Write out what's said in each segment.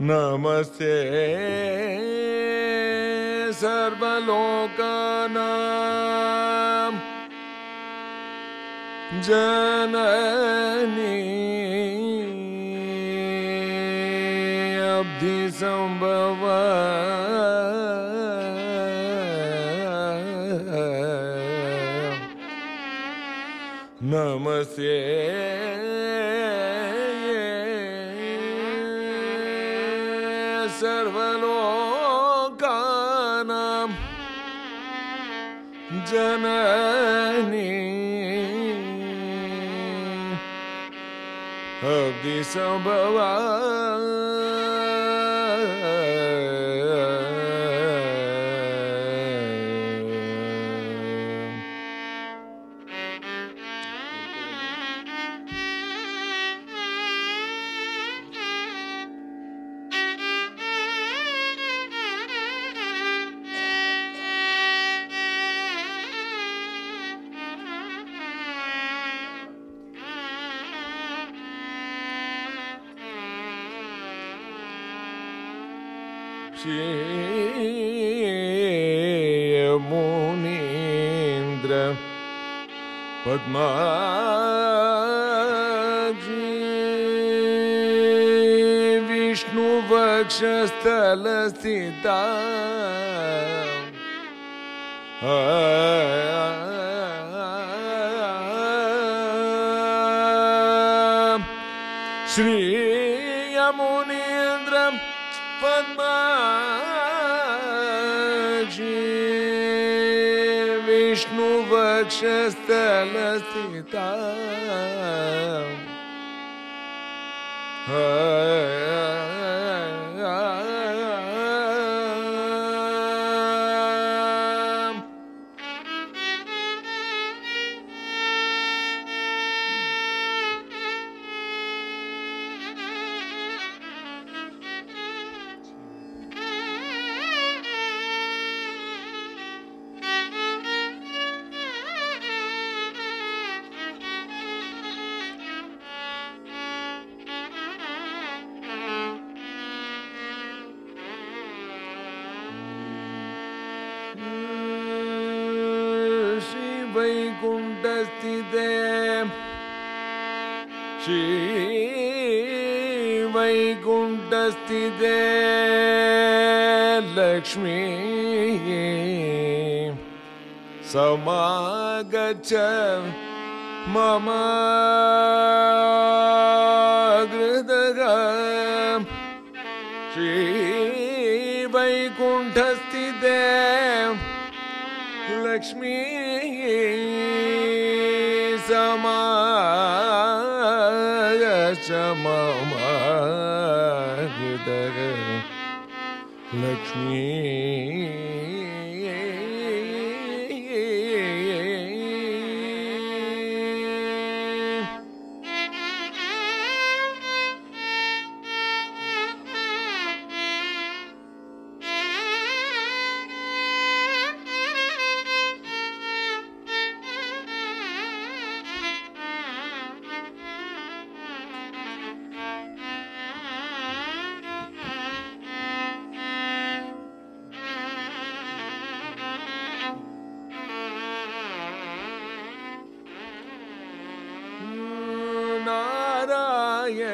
नमस्ते। सर्वलोकानां। जननी। अब्धिसम्भव नमस्ते। सर्वलोकानां जननी अब्धिसम्भवा मुनीन्द्र पद्माजी। विष्णुवक्षस्थलस्थिता श्रीयमुनीन्द्रं पद्माजी विष्णुवक्षस्थलस्थिता श्रीवैकुण्ठस्थिते श्रीवैकुण्ठस्थिते लक्ष्मी समागच्छ मम हृदग श्रीवैकुण्ठस्थिते लक्ष्मी समागच्छ मम हृदग लक्ष्मी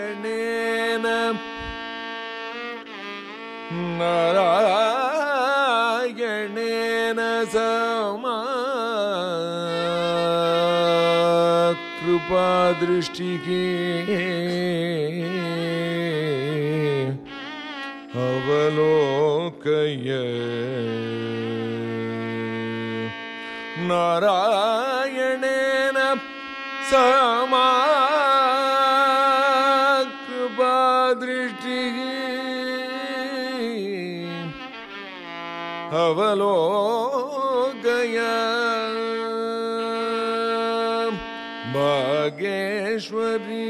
नारायणेन नारायणेन समा कृपा दृष्टिके अवलोकय नारायणेन समा ಅವಲೋಕಯ ಭಾಗೇಶ್ವರಿ